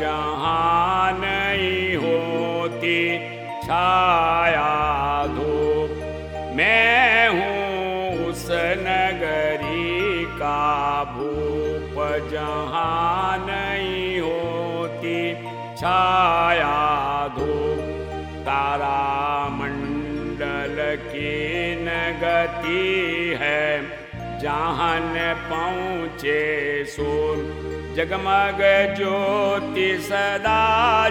जहाँ नहीं होती छाया दो मैं हूँ उस नगरी का भूप, जहाँ नहीं होती छाया दो तारा मंडल की नगति है, जहाँ पहुँचे सूर्य जगमग ज्योति सदा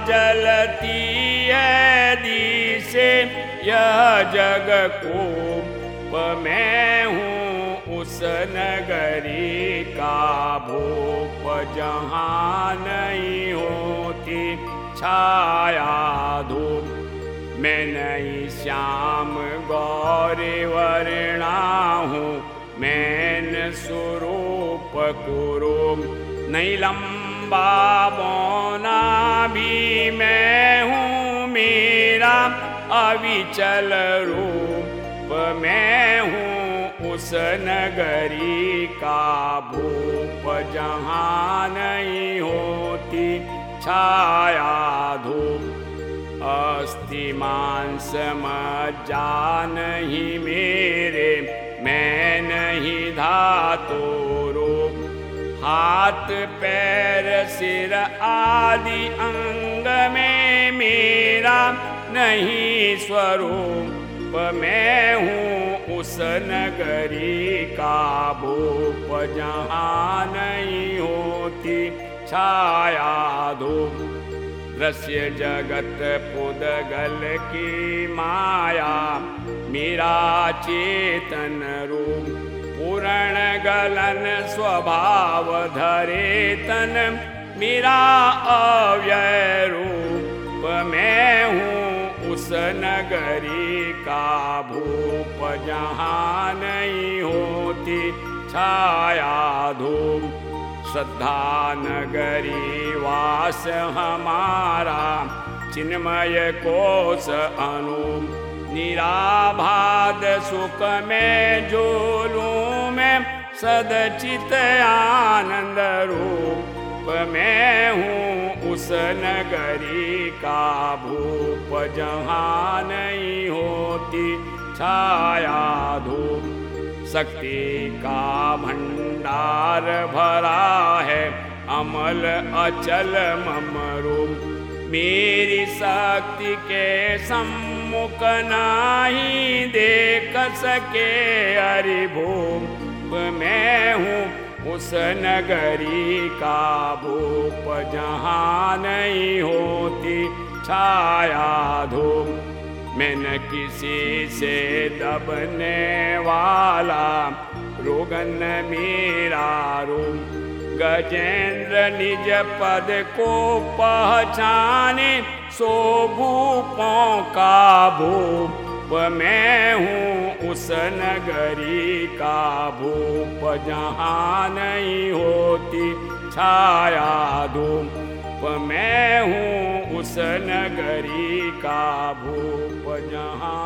जलती है दी से यह जग को मैं हूँ उस नगरी का भूप, जहाँ नहीं होती छाया धूप। मैं नहीं श्याम गौरी वर्णा हूँ मैन स्वरूप लंबा बोना भी मैं हूँ मेरा अविचल रूप। मैं हूँ उस नगरी का भूप जहाँ नहीं होती छाया धूप। अस्थि मांस मज्जा नहीं मेरे नहीं धातु रूप हाथ, पैर, सिर आदि अंग में मेरा नहीं स्वरूप। मैं हूँ उस नगरी का भूप, जहाँ नहीं होती छाया धूप। दृश्य जगत पुदगल की माया, मेरा चेतन रूप। पूर्ण गलन स्वभाव धरे तन मेरा अव्यय रूप मैं हूँ उस नगरी का भूप जहाँ नहीं होती छाया धूप। श्रद्धा नगरी वास हमारा चिन्मय कोश अनु निराभाद सुख में जोलू सदचित आनंद रूप मैं हूँ उस नगरी का भूप जहाँ नहीं होती छाया धूप। शक्ति का भंडार भरा है, अमल अचल ममरू। मेरी शक्ति के सम्मुख नाही देख सके हरिभूप मैं हूँ, उस नगरी का भूप जहाँ नहीं होती छाया धूप। मैं न किसी से दबने वाला, रोगन मेरा रूप। गजेंद्र निज पद को पहचाने सो भूपों का भूप। मैं हूँ उस नगरी का भूप, जहाँ नहीं होती छाया धूप मैं हूँ उस नगरी का भूप, जहाँ